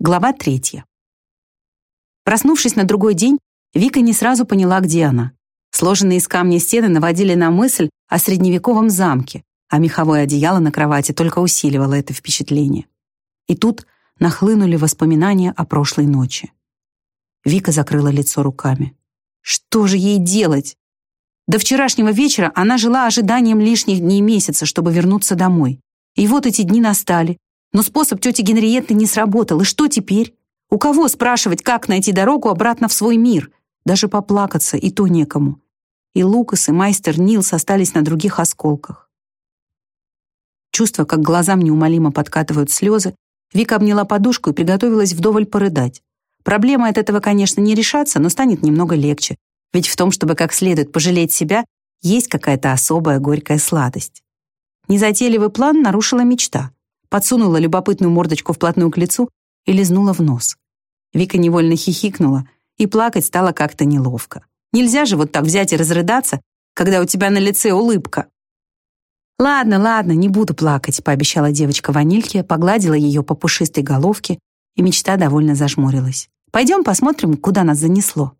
Глава третья. Проснувшись на другой день, Вика не сразу поняла, где она. Сложенные из камня стены наводили на мысль о средневековом замке, а меховое одеяло на кровати только усиливало это впечатление. И тут нахлынули воспоминания о прошлой ночи. Вика закрыла лицо руками. Что же ей делать? До вчерашнего вечера она жила ожиданием лишних дней месяца, чтобы вернуться домой. И вот эти дни настали, но способ тети Генриетты не сработал, и что теперь? У кого спрашивать, как найти дорогу обратно в свой мир? Даже поплакаться и то некому. И Лукас, и майстер Нилс остались на других осколках. Чувство, как глазам неумолимо подкатывают слезы, Вика обняла подушку и приготовилась вдоволь порыдать. Проблема от этого, конечно, не решаться, но станет немного легче. Ведь в том, чтобы как следует пожалеть себя, есть какая-то особая горькая сладость. Незатейливый план нарушила мечта подсунула любопытную мордочку вплотную к лицу и лизнула в нос. Вика невольно хихикнула, и плакать стало как-то неловко. Нельзя же вот так взять и разрыдаться, когда у тебя на лице улыбка. «Ладно, ладно, не буду плакать», — пообещала девочка ванильке, погладила ее по пушистой головке, и мечта довольно зажмурилась. «Пойдем посмотрим, куда нас занесло».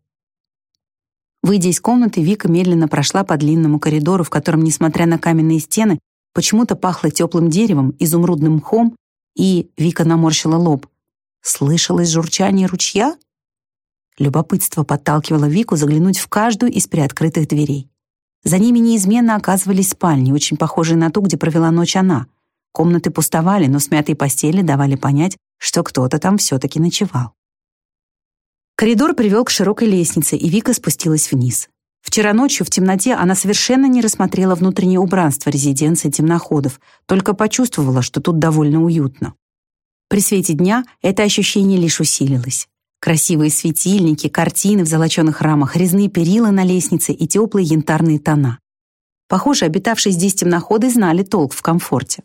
Выйдя из комнаты, Вика медленно прошла по длинному коридору, в котором, несмотря на каменные стены, Почему-то пахло теплым деревом, изумрудным мхом, и Вика наморщила лоб. Слышалось журчание ручья? Любопытство подталкивало Вику заглянуть в каждую из приоткрытых дверей. За ними неизменно оказывались спальни, очень похожие на ту, где провела ночь она. Комнаты пустовали, но смятые постели давали понять, что кто-то там все-таки ночевал. Коридор привел к широкой лестнице, и Вика спустилась вниз. Вчера ночью в темноте она совершенно не рассмотрела внутреннее убранство резиденции темноходов, только почувствовала, что тут довольно уютно. При свете дня это ощущение лишь усилилось. Красивые светильники, картины в золоченых рамах, резные перила на лестнице и теплые янтарные тона. Похоже, обитавшие здесь темноходы знали толк в комфорте.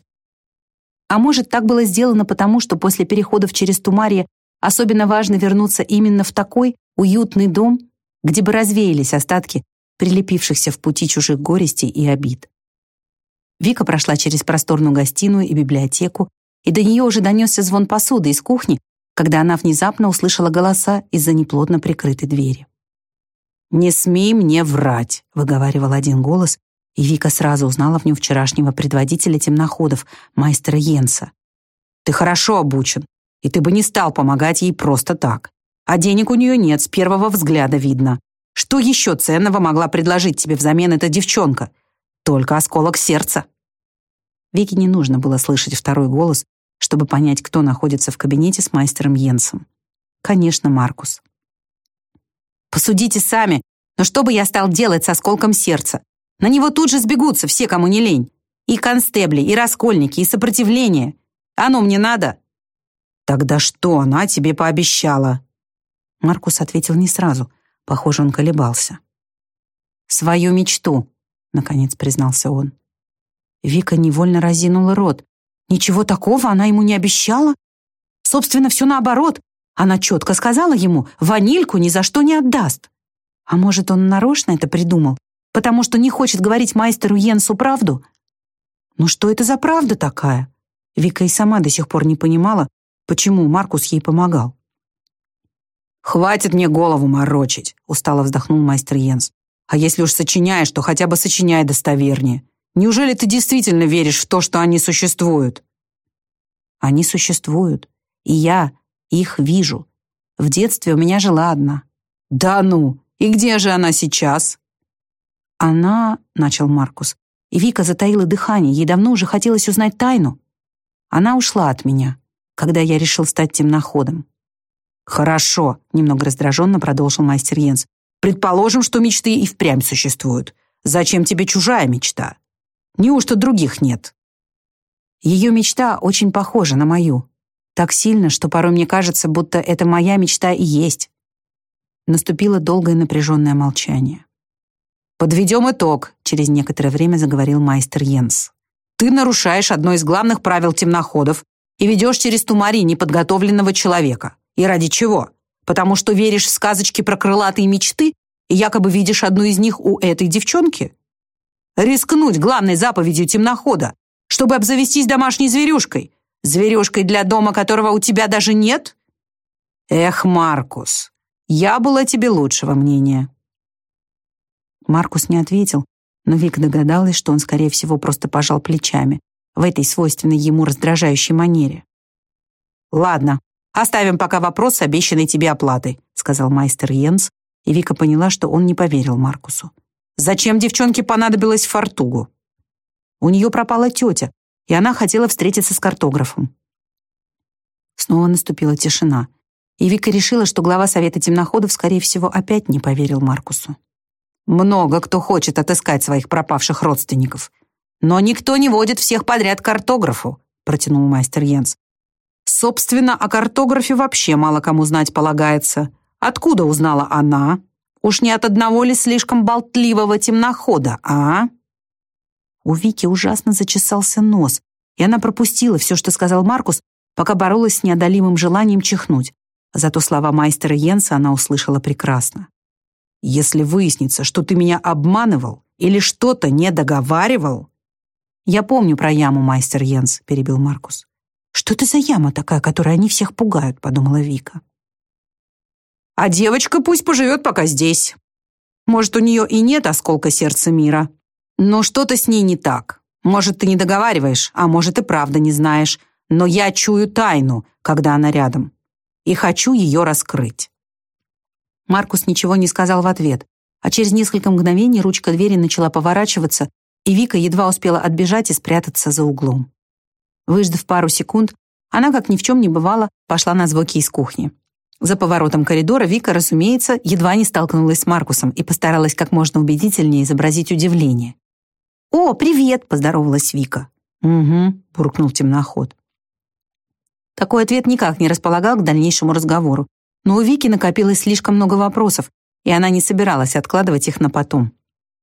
А может, так было сделано потому, что после переходов через Тумарье особенно важно вернуться именно в такой уютный дом, где бы развеялись остатки прилепившихся в пути чужих горестей и обид. Вика прошла через просторную гостиную и библиотеку, и до нее уже донесся звон посуды из кухни, когда она внезапно услышала голоса из-за неплотно прикрытой двери. «Не смей мне врать», — выговаривал один голос, и Вика сразу узнала в нем вчерашнего предводителя темноходов, майстера Йенса. «Ты хорошо обучен, и ты бы не стал помогать ей просто так. А денег у нее нет, с первого взгляда видно. Что еще ценного могла предложить тебе взамен эта девчонка? Только осколок сердца. Вике не нужно было слышать второй голос, чтобы понять, кто находится в кабинете с мастером Йенсом. Конечно, Маркус. Посудите сами, но что бы я стал делать с осколком сердца? На него тут же сбегутся все, кому не лень. И констебли, и раскольники, и сопротивление. Оно мне надо? Тогда что она тебе пообещала? Маркус ответил не сразу. Похоже, он колебался. «Свою мечту», — наконец признался он. Вика невольно разинула рот. Ничего такого она ему не обещала. Собственно, все наоборот. Она четко сказала ему, ванильку ни за что не отдаст. А может, он нарочно это придумал, потому что не хочет говорить майстеру Йенсу правду? Ну что это за правда такая? Вика и сама до сих пор не понимала, почему Маркус ей помогал. «Хватит мне голову морочить», — устало вздохнул мастер Йенс. «А если уж сочиняешь, то хотя бы сочиняй достовернее. Неужели ты действительно веришь в то, что они существуют?» «Они существуют, и я их вижу. В детстве у меня жила одна». «Да ну! И где же она сейчас?» «Она...» — начал Маркус. И Вика затаила дыхание, ей давно уже хотелось узнать тайну. Она ушла от меня, когда я решил стать темноходом. «Хорошо», — немного раздраженно продолжил мастер Йенс. «Предположим, что мечты и впрямь существуют. Зачем тебе чужая мечта? Неужто других нет?» Ее мечта очень похожа на мою. Так сильно, что порой мне кажется, будто это моя мечта и есть. Наступило долгое напряженное молчание. «Подведем итог», — через некоторое время заговорил майстер Йенс. «Ты нарушаешь одно из главных правил темноходов и ведешь через тумари неподготовленного человека. И ради чего? Потому что веришь в сказочки про крылатые мечты и якобы видишь одну из них у этой девчонки? Рискнуть главной заповедью темнохода, чтобы обзавестись домашней зверюшкой, зверюшкой для дома, которого у тебя даже нет? Эх, Маркус, я была тебе лучшего мнения. Маркус не ответил, но Вик догадалась, что он, скорее всего, просто пожал плечами в этой свойственной ему раздражающей манере. «Ладно, оставим пока вопрос с обещанной тебе оплатой», сказал майстер Йенс, и Вика поняла, что он не поверил Маркусу. «Зачем девчонке понадобилось в фортугу?» У нее пропала тетя, и она хотела встретиться с картографом. Снова наступила тишина, и Вика решила, что глава Совета темноходов, скорее всего, опять не поверил Маркусу. Много кто хочет отыскать своих пропавших родственников. Но никто не водит всех подряд к картографу, протянул мастер Йенс. Собственно, о картографе вообще мало кому знать полагается. Откуда узнала она? Уж не от одного ли слишком болтливого темнохода, а? У Вики ужасно зачесался нос, и она пропустила все, что сказал Маркус, пока боролась с неодолимым желанием чихнуть. Зато слова майстера Йенса она услышала прекрасно. Если выяснится, что ты меня обманывал или что-то не договаривал, «Я помню про яму, майстер Йенс», — перебил Маркус. «Что это за яма такая, которой они всех пугают?» — подумала Вика. «А девочка пусть поживет пока здесь. Может, у нее и нет осколка сердца мира, но что-то с ней не так. Может, ты не договариваешь, а может, и правда не знаешь, но я чую тайну, когда она рядом, и хочу ее раскрыть». Маркус ничего не сказал в ответ, а через несколько мгновений ручка двери начала поворачиваться, и Вика едва успела отбежать и спрятаться за углом. Выждав пару секунд, она, как ни в чем не бывало, пошла на звуки из кухни. За поворотом коридора Вика, разумеется, едва не столкнулась с Маркусом и постаралась как можно убедительнее изобразить удивление. «О, привет!» — поздоровалась Вика. «Угу», — буркнул темноход. Такой ответ никак не располагал к дальнейшему разговору, но у Вики накопилось слишком много вопросов, и она не собиралась откладывать их на потом.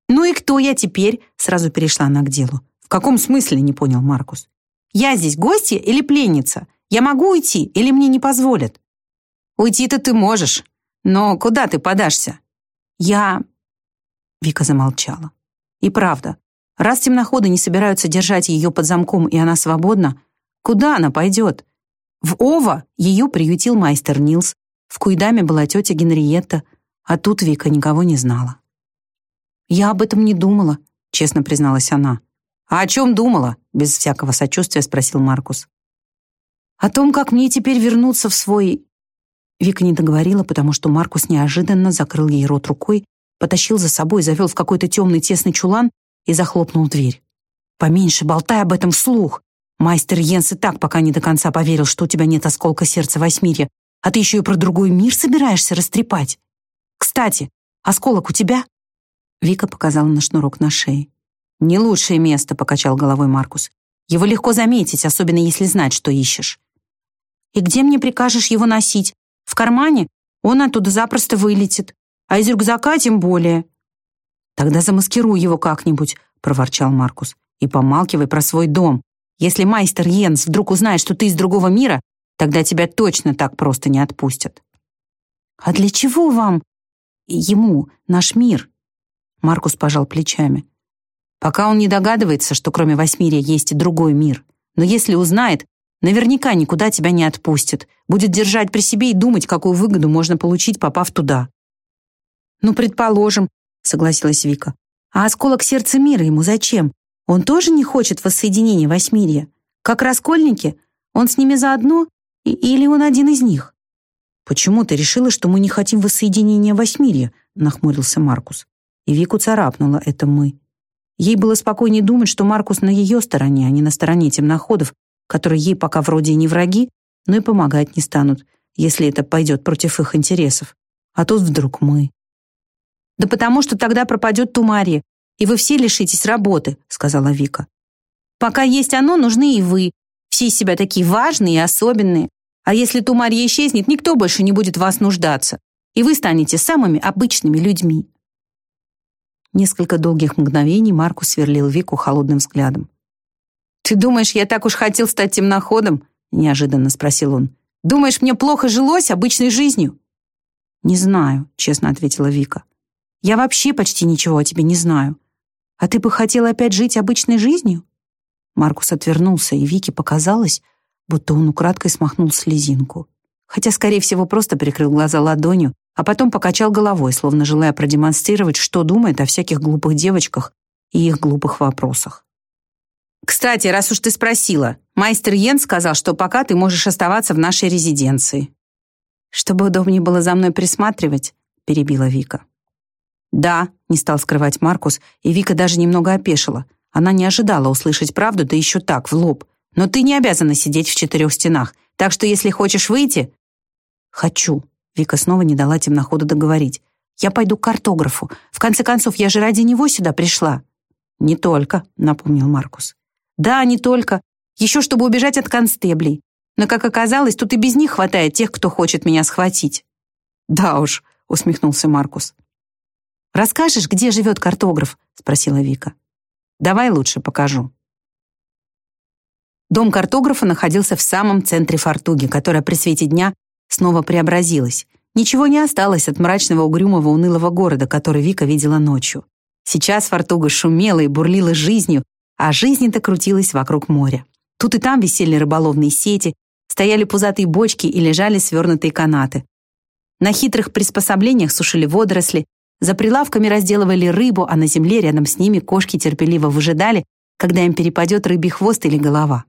«Ну и кто я теперь?» — сразу перешла она к делу. «В каком смысле?» — не понял Маркус. «Я здесь гостья или пленница? Я могу уйти или мне не позволят?» «Уйти-то ты можешь, но куда ты подашься?» «Я...» Вика замолчала. И правда, раз темноходы не собираются держать ее под замком, и она свободна, куда она пойдет? В Ова ее приютил майстер Нилс, в Куйдаме была тетя Генриетта, а тут Вика никого не знала. «Я об этом не думала», — честно призналась она. «А о чем думала?» — без всякого сочувствия спросил Маркус. «О том, как мне теперь вернуться в свой...» Вика не договорила, потому что Маркус неожиданно закрыл ей рот рукой, потащил за собой, завел в какой-то темный тесный чулан и захлопнул дверь. «Поменьше болтай об этом вслух. Майстер Йенс и так пока не до конца поверил, что у тебя нет осколка сердца Восьмирья, а ты еще и про другой мир собираешься растрепать. Кстати, осколок у тебя?» Вика показала на шнурок на шее. «Не лучшее место», — покачал головой Маркус. «Его легко заметить, особенно если знать, что ищешь». «И где мне прикажешь его носить? В кармане? Он оттуда запросто вылетит. А из рюкзака тем более». «Тогда замаскируй его как-нибудь», — проворчал Маркус. «И помалкивай про свой дом. Если майстер Йенс вдруг узнает, что ты из другого мира, Тогда тебя точно так просто не отпустят. А для чего вам ему наш мир? Маркус пожал плечами. Пока он не догадывается, что кроме Восьмирия есть и другой мир. Но если узнает, наверняка никуда тебя не отпустит. Будет держать при себе и думать, какую выгоду можно получить, попав туда. Ну, предположим, согласилась Вика. А осколок сердца мира ему зачем? Он тоже не хочет воссоединения Восьмирия? Как раскольники? Он с ними заодно или он один из них? Почему ты решила, что мы не хотим воссоединения Восьмирья? нахмурился Маркус. И Вику царапнуло это мы. Ей было спокойнее думать, что Маркус на ее стороне, а не на стороне темноходов, которые ей пока вроде и не враги, но и помогать не станут, если это пойдет против их интересов. А тут вдруг мы. «Да потому что тогда пропадет Тумария, и вы все лишитесь работы», — сказала Вика. «Пока есть оно, нужны и вы, все из себя такие важные и особенные. А если Тумарья исчезнет, никто больше не будет вас нуждаться. И вы станете самыми обычными людьми. Несколько долгих мгновений Маркус сверлил Вику холодным взглядом. «Ты думаешь, я так уж хотел стать темноходом?» — неожиданно спросил он. «Думаешь, мне плохо жилось обычной жизнью?» «Не знаю», — честно ответила Вика. «Я вообще почти ничего о тебе не знаю. А ты бы хотел опять жить обычной жизнью?» Маркус отвернулся, и Вике показалось, будто он украдкой смахнул слезинку. хотя, скорее всего, просто прикрыл глаза ладонью, а потом покачал головой, словно желая продемонстрировать, что думает о всяких глупых девочках и их глупых вопросах. «Кстати, раз уж ты спросила, майстер Йен сказал, что пока ты можешь оставаться в нашей резиденции». «Чтобы удобнее было за мной присматривать», — перебила Вика. «Да», — не стал скрывать Маркус, и Вика даже немного опешила. Она не ожидала услышать правду, да еще так, в лоб. «Но ты не обязана сидеть в четырех стенах, так что если хочешь выйти...» «Хочу», — Вика снова не дала темноходу договорить. «Я пойду к картографу. В конце концов, я же ради него сюда пришла». «Не только», — напомнил Маркус. «Да, не только. Еще чтобы убежать от констеблей. Но, как оказалось, тут и без них хватает тех, кто хочет меня схватить». «Да уж», — усмехнулся Маркус. «Расскажешь, где живет картограф?» — спросила Вика. «Давай лучше покажу». Дом картографа находился в самом центре Фортуги, которая при свете дня снова преобразилась. Ничего не осталось от мрачного, угрюмого, унылого города, который Вика видела ночью. Сейчас Фортуга шумела и бурлила жизнью, а жизнь-то крутилась вокруг моря. Тут и там висели рыболовные сети, стояли пузатые бочки и лежали свернутые канаты. На хитрых приспособлениях сушили водоросли, за прилавками разделывали рыбу, а на земле рядом с ними кошки терпеливо выжидали, когда им перепадет рыбий хвост или голова.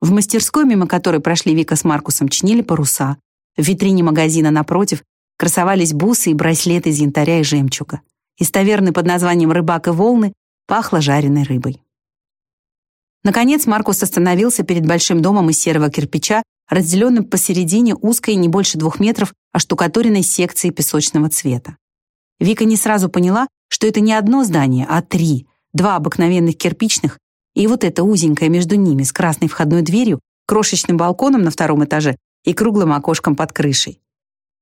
В мастерской, мимо которой прошли Вика с Маркусом, чинили паруса. В витрине магазина напротив красовались бусы и браслеты из янтаря и жемчуга. Из таверны под названием «Рыбак и волны» пахло жареной рыбой. Наконец Маркус остановился перед большим домом из серого кирпича, разделенным посередине узкой не больше двух метров оштукатуренной секцией песочного цвета. Вика не сразу поняла, что это не одно здание, а три, два обыкновенных кирпичных, и вот это узенькое между ними с красной входной дверью, крошечным балконом на втором этаже и круглым окошком под крышей.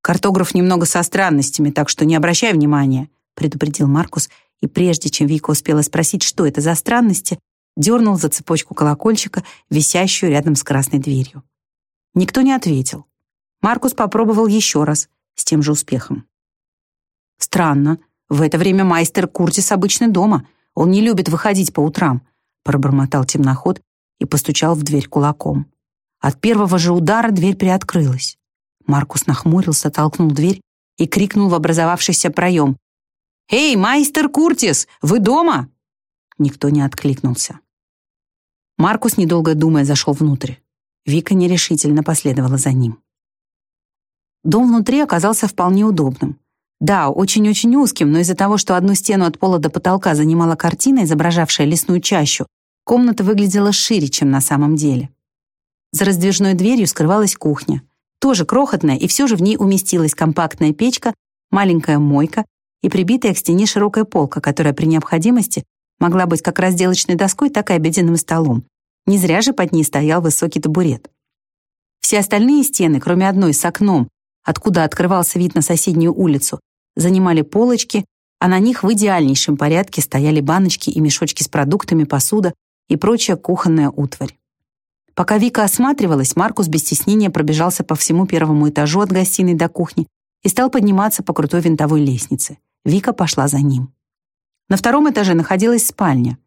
«Картограф немного со странностями, так что не обращай внимания», предупредил Маркус, и прежде чем Вика успела спросить, что это за странности, дернул за цепочку колокольчика, висящую рядом с красной дверью. Никто не ответил. Маркус попробовал еще раз, с тем же успехом. «Странно. В это время майстер Куртис обычно дома. Он не любит выходить по утрам», пробормотал темноход и постучал в дверь кулаком. От первого же удара дверь приоткрылась. Маркус нахмурился, толкнул дверь и крикнул в образовавшийся проем. «Эй, майстер Куртис, вы дома?» Никто не откликнулся. Маркус, недолго думая, зашел внутрь. Вика нерешительно последовала за ним. Дом внутри оказался вполне удобным. Да, очень-очень узким, но из-за того, что одну стену от пола до потолка занимала картина, изображавшая лесную чащу, комната выглядела шире, чем на самом деле. За раздвижной дверью скрывалась кухня. Тоже крохотная, и все же в ней уместилась компактная печка, маленькая мойка и прибитая к стене широкая полка, которая при необходимости могла быть как разделочной доской, так и обеденным столом. Не зря же под ней стоял высокий табурет. Все остальные стены, кроме одной с окном, откуда открывался вид на соседнюю улицу, занимали полочки, а на них в идеальнейшем порядке стояли баночки и мешочки с продуктами, посуда и прочая кухонная утварь. Пока Вика осматривалась, Маркус без стеснения пробежался по всему первому этажу от гостиной до кухни и стал подниматься по крутой винтовой лестнице. Вика пошла за ним. На втором этаже находилась спальня.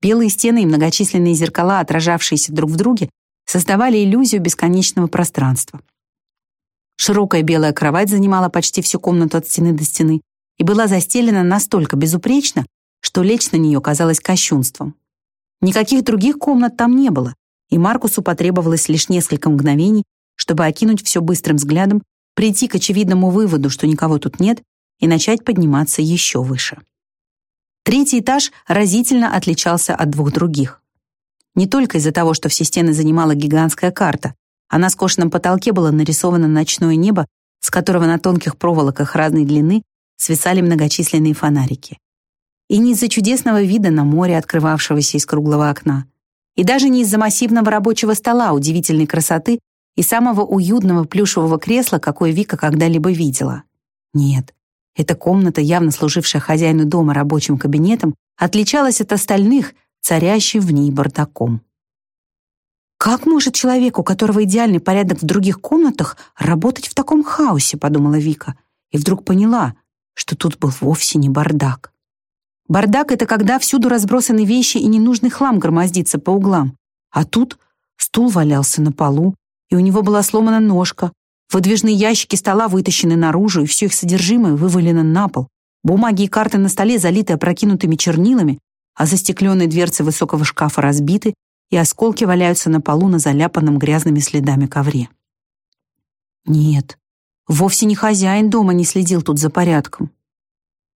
Белые стены и многочисленные зеркала, отражавшиеся друг в друге, создавали иллюзию бесконечного пространства. Широкая белая кровать занимала почти всю комнату от стены до стены и была застелена настолько безупречно, что лечь на нее казалось кощунством. Никаких других комнат там не было, и Маркусу потребовалось лишь несколько мгновений, чтобы окинуть все быстрым взглядом, прийти к очевидному выводу, что никого тут нет, и начать подниматься еще выше. Третий этаж разительно отличался от двух других. Не только из-за того, что все стены занимала гигантская карта, а на скошенном потолке было нарисовано ночное небо, с которого на тонких проволоках разной длины свисали многочисленные фонарики. И не из-за чудесного вида на море, открывавшегося из круглого окна, и даже не из-за массивного рабочего стола удивительной красоты и самого уютного плюшевого кресла, какое Вика когда-либо видела. Нет, эта комната, явно служившая хозяину дома рабочим кабинетом, отличалась от остальных, царящим в ней бардаком. «Как может человек, у которого идеальный порядок в других комнатах, работать в таком хаосе?» — подумала Вика. И вдруг поняла, что тут был вовсе не бардак. Бардак — это когда всюду разбросаны вещи и ненужный хлам громоздится по углам. А тут стул валялся на полу, и у него была сломана ножка, Выдвижные ящики стола вытащены наружу, и все их содержимое вывалено на пол. Бумаги и карты на столе залиты опрокинутыми чернилами, а застекленные дверцы высокого шкафа разбиты, и осколки валяются на полу на заляпанном грязными следами ковре. Нет, вовсе не хозяин дома не следил тут за порядком.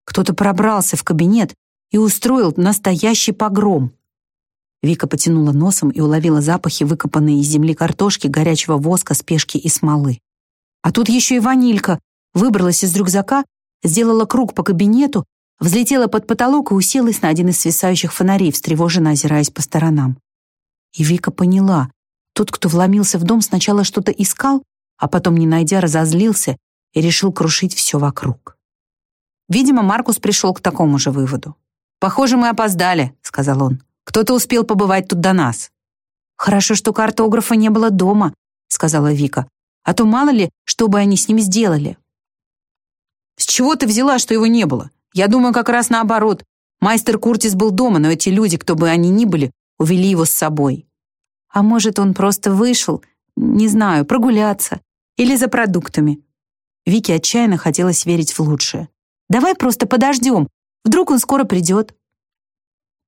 Кто-то пробрался в кабинет и устроил настоящий погром. Вика потянула носом и уловила запахи выкопанной из земли картошки, горячего воска, спешки и смолы. А тут еще и ванилька выбралась из рюкзака, сделала круг по кабинету, взлетела под потолок и уселась на один из свисающих фонарей, встревоженно озираясь по сторонам. И Вика поняла, тот, кто вломился в дом, сначала что-то искал, а потом, не найдя, разозлился и решил крушить все вокруг. Видимо, Маркус пришел к такому же выводу. «Похоже, мы опоздали», — сказал он. «Кто-то успел побывать тут до нас». «Хорошо, что картографа не было дома», — сказала Вика. «А то мало ли, что бы они с ним сделали». «С чего ты взяла, что его не было? Я думаю, как раз наоборот. Майстер Куртис был дома, но эти люди, кто бы они ни были, увели его с собой. А может, он просто вышел, не знаю, прогуляться или за продуктами. Вике отчаянно хотелось верить в лучшее. «Давай просто подождем. Вдруг он скоро придет».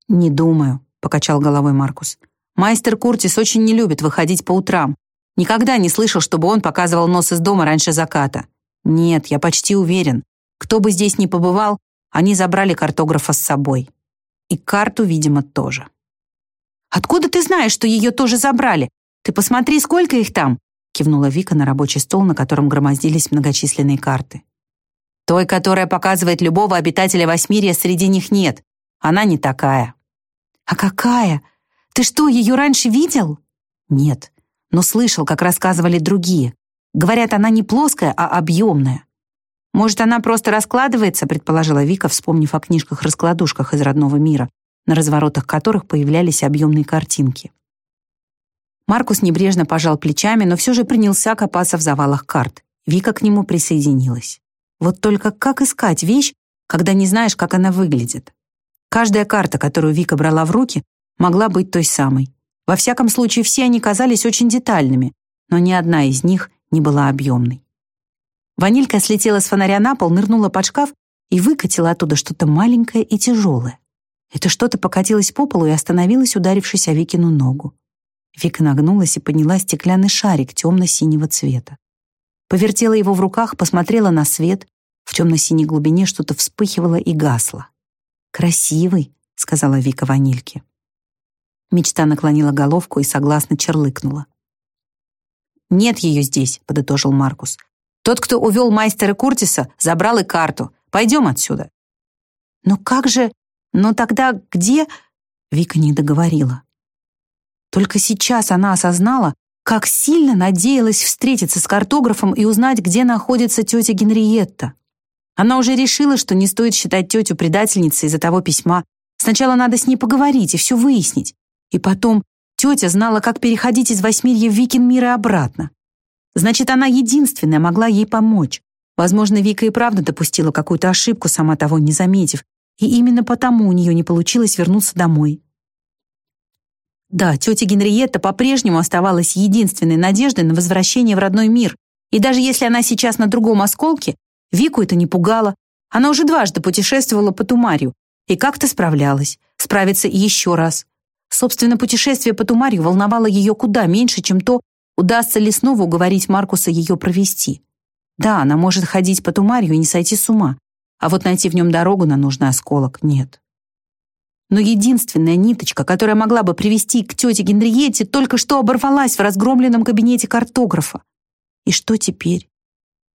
«Не думаю», — покачал головой Маркус. «Майстер Куртис очень не любит выходить по утрам. Никогда не слышал, чтобы он показывал нос из дома раньше заката. Нет, я почти уверен. Кто бы здесь ни побывал, они забрали картографа с собой. И карту, видимо, тоже. «Откуда ты знаешь, что ее тоже забрали? Ты посмотри, сколько их там!» кивнула Вика на рабочий стол, на котором громоздились многочисленные карты. «Той, которая показывает любого обитателя Восьмирия, среди них нет. Она не такая». «А какая? Ты что, ее раньше видел?» «Нет, но слышал, как рассказывали другие. Говорят, она не плоская, а объемная. «Может, она просто раскладывается?» — предположила Вика, вспомнив о книжках-раскладушках из родного мира, на разворотах которых появлялись объемные картинки. Маркус небрежно пожал плечами, но все же принялся копаться в завалах карт. Вика к нему присоединилась. Вот только как искать вещь, когда не знаешь, как она выглядит? Каждая карта, которую Вика брала в руки, могла быть той самой. Во всяком случае, все они казались очень детальными, но ни одна из них не была объемной. Ванилька слетела с фонаря на пол, нырнула под шкаф и выкатила оттуда что-то маленькое и тяжелое. Это что-то покатилось по полу и остановилось, ударившись о Викину ногу. Вика нагнулась и подняла стеклянный шарик темно-синего цвета. Повертела его в руках, посмотрела на свет. В темно-синей глубине что-то вспыхивало и гасло. «Красивый», — сказала Вика ванильке. Мечта наклонила головку и согласно черлыкнула. «Нет ее здесь», — подытожил Маркус. Тот, кто увел мастера Куртиса, забрал и карту. Пойдем отсюда». «Но как же... Но тогда где...» Вика не договорила. Только сейчас она осознала, как сильно надеялась встретиться с картографом и узнать, где находится тетя Генриетта. Она уже решила, что не стоит считать тетю предательницей из-за того письма. Сначала надо с ней поговорить и все выяснить. И потом тетя знала, как переходить из Восьмирья в Викин мир и обратно. Значит, она единственная могла ей помочь. Возможно, Вика и правда допустила какую-то ошибку, сама того не заметив, и именно потому у нее не получилось вернуться домой. Да, тетя Генриетта по-прежнему оставалась единственной надеждой на возвращение в родной мир, и даже если она сейчас на другом осколке, Вику это не пугало. Она уже дважды путешествовала по Тумарию и как-то справлялась, справится еще раз. Собственно, путешествие по Тумарию волновало ее куда меньше, чем то, Удастся ли снова уговорить Маркуса ее провести? Да, она может ходить по Тумарию и не сойти с ума, а вот найти в нем дорогу на нужный осколок нет. Но единственная ниточка, которая могла бы привести к тете Генриетте, только что оборвалась в разгромленном кабинете картографа. И что теперь?